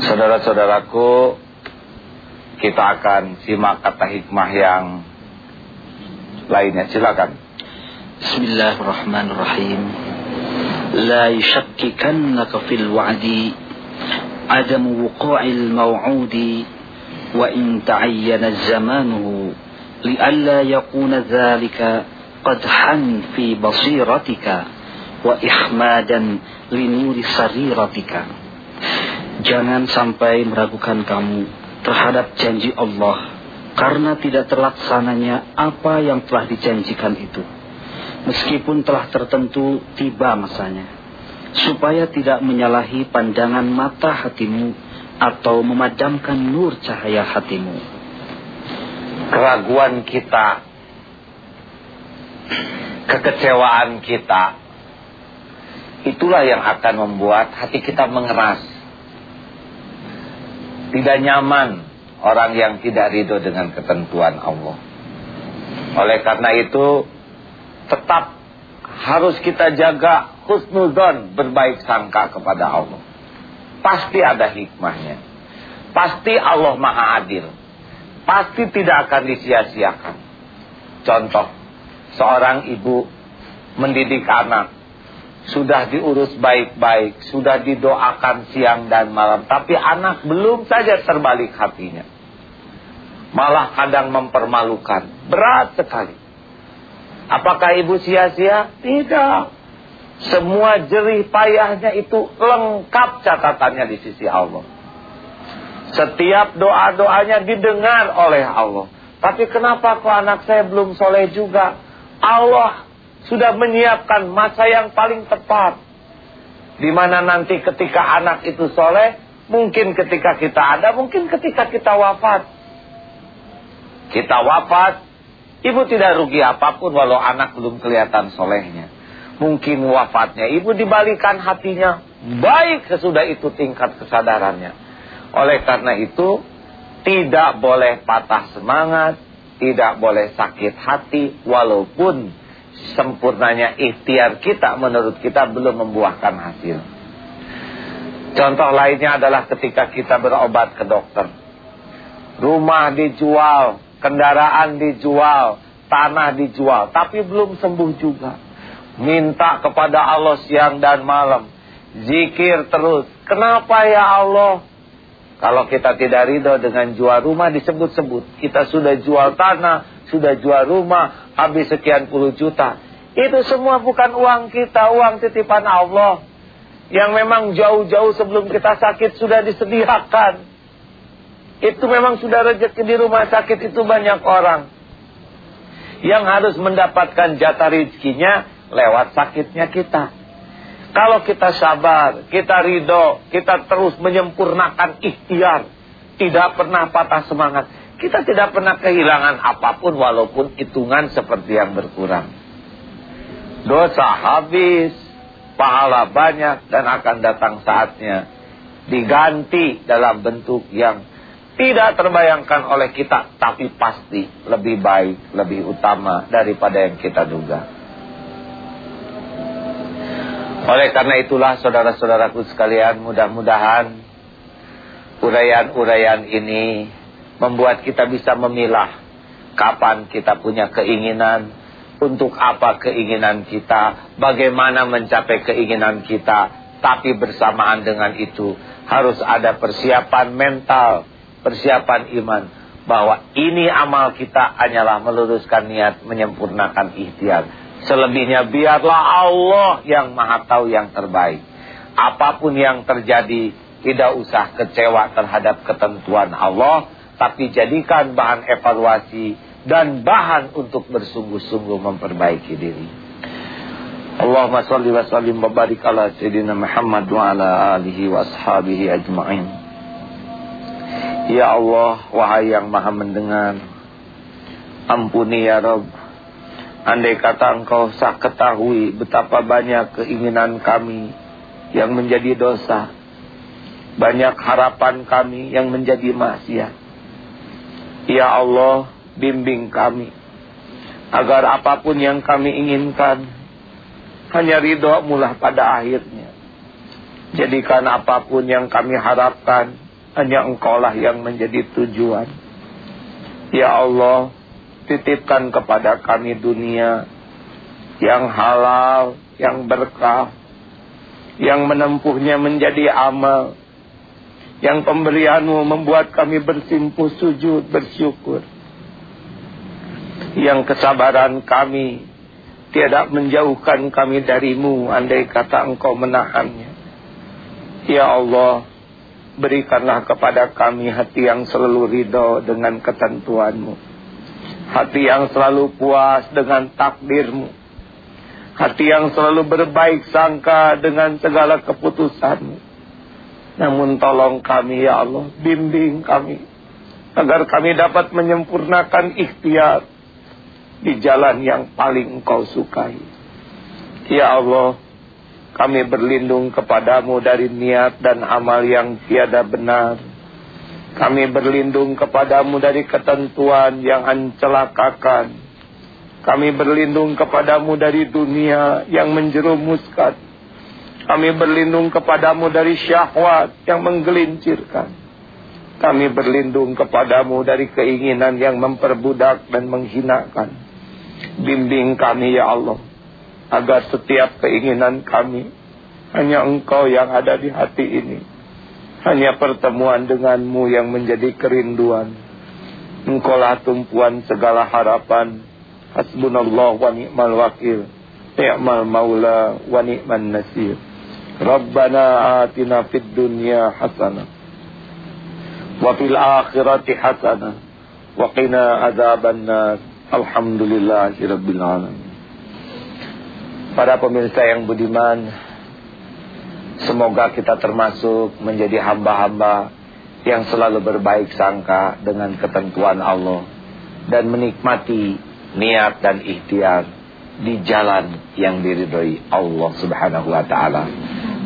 Saudara-saudaraku, kita akan simak kata hikmah yang lainnya. Silakan. Bismillahirrahmanirrahim. La yushakkikannaka fil wa'di wa in ta'ayyana zamanuhu li'alla yakuna dhalika qadhan fi basiratika wa ihmadan linuri sariratika. Jangan sampai meragukan kamu terhadap janji Allah karena tidak terlaksananya apa yang telah dijanjikan itu. Meskipun telah tertentu tiba masanya. Supaya tidak menyalahi pandangan mata hatimu atau memadamkan nur cahaya hatimu. Keraguan kita, kekecewaan kita, itulah yang akan membuat hati kita mengeras tidak nyaman orang yang tidak ridho dengan ketentuan Allah. Oleh karena itu, tetap harus kita jaga husnudon berbaik sangka kepada Allah. Pasti ada hikmahnya. Pasti Allah maha adil. Pasti tidak akan disia-siakan. Contoh, seorang ibu mendidik anak sudah diurus baik-baik, sudah didoakan siang dan malam, tapi anak belum saja terbalik hatinya. Malah kadang mempermalukan, berat sekali. Apakah ibu sia-sia? Tidak. Semua jerih payahnya itu lengkap catatannya di sisi Allah. Setiap doa-doanya didengar oleh Allah. Tapi kenapa kok anak saya belum soleh juga? Allah sudah menyiapkan masa yang paling tepat. Di mana nanti ketika anak itu soleh, mungkin ketika kita ada, mungkin ketika kita wafat. Kita wafat, ibu tidak rugi apa pun walau anak belum kelihatan solehnya. Mungkin wafatnya, ibu dibalikan hatinya, baik sesudah itu tingkat kesadarannya. Oleh karena itu, tidak boleh patah semangat, tidak boleh sakit hati, walaupun sempurnanya ikhtiar kita menurut kita belum membuahkan hasil. Contoh lainnya adalah ketika kita berobat ke dokter. Rumah dijual, kendaraan dijual, tanah dijual, tapi belum sembuh juga. Minta kepada Allah siang dan malam. Zikir terus. Kenapa ya Allah? Kalau kita tidak ridho dengan jual rumah disebut-sebut. Kita sudah jual tanah, sudah jual rumah, habis sekian puluh juta. Itu semua bukan uang kita, uang titipan Allah. Yang memang jauh-jauh sebelum kita sakit sudah disediakan. Itu memang sudah rezeki di rumah sakit itu banyak orang. Yang harus mendapatkan jatah rezekinya lewat sakitnya kita. Kalau kita sabar, kita ridho, kita terus menyempurnakan ikhtiar, tidak pernah patah semangat, kita tidak pernah kehilangan apa pun walaupun hitungan seperti yang berkurang. Dosa habis, pahala banyak dan akan datang saatnya diganti dalam bentuk yang tidak terbayangkan oleh kita tapi pasti lebih baik, lebih utama daripada yang kita duga. Oleh karena itulah saudara-saudaraku sekalian mudah-mudahan uraian-uraian ini membuat kita bisa memilah kapan kita punya keinginan, untuk apa keinginan kita, bagaimana mencapai keinginan kita, tapi bersamaan dengan itu harus ada persiapan mental, persiapan iman bahwa ini amal kita hanyalah meluruskan niat menyempurnakan ikhtiar. Selebihnya biarlah Allah yang maha tahu yang terbaik. Apa pun yang terjadi, tidak usah kecewa terhadap ketentuan Allah, tapi jadikan bahan evaluasi dan bahan untuk bersungguh-sungguh memperbaiki diri. Allahumma salli wa sallim wa barik ala Sayyidina Muhammad wa ala alihi wa ashabihi ajma'in. Ya Allah, wahai yang maha mendengar, ampuni ya Rabb Andai kata engkau sah ketahui betapa banyak keinginan kami yang menjadi dosa. Banyak harapan kami yang menjadi maksiat. Ya Allah, bimbing kami. Agar apa pun yang kami inginkan, hanya ridho mulah pada akhirnya. Jadikan apa pun yang kami harapkan, hanya engkaulah yang menjadi tujuan. Ya Allah, titipkan kepada kami dunia yang halal, yang berkah, yang menempuhnya menjadi amal, yang pemberianmu membuat kami bersimpuh sujud bersyukur. Yang kesabaran kami tidak menjauhkan kami darimu andai kata engkau menahannya. Ya Allah, berikanlah kepada kami hati yang selalu ridho dengan ketentuanmu. Hati yang selalu puas dengan takdirmu. Hati yang selalu berbaik sangka dengan segala keputusanmu. Namun tolong kami ya Allah, bimbing kami. Agar kami dapat menyempurnakan ikhtiar di jalan yang paling engkau sukai. Ya Allah, kami berlindung kepadamu dari niat dan amal yang tiada benar. Kami berlindung kepadamu dari ketentuan yang mencelakakan. Kami berlindung kepadamu dari dunia yang menjerumuskan. Kami berlindung kepadamu dari syahwat yang menggelincirkan. Kami berlindung kepadamu dari keinginan yang memperbudak dan menghinakan. Bimbing kami ya Allah agar setiap keinginan kami hanya engkau yang ada di hati ini. Hanya pertemuan denganmu yang menjadi kerinduan. Engkaulah tumpuan segala harapan. Hasbunallah wa ni'mal wakil. Ni'mal maula wa ni'man nasir. Rabbana atina fid dunya hasanah. Wa fil akhirati hasanah. Wa qina azaban nar. Alhamdulillahirabbil alamin. Para pemirsa yang budiman, semoga kita termasuk menjadi hamba-hamba yang selalu berbaik sangka dengan ketentuan Allah dan menikmati niat dan ikhtiar di jalan yang diridhoi Allah Subhanahu wa taala.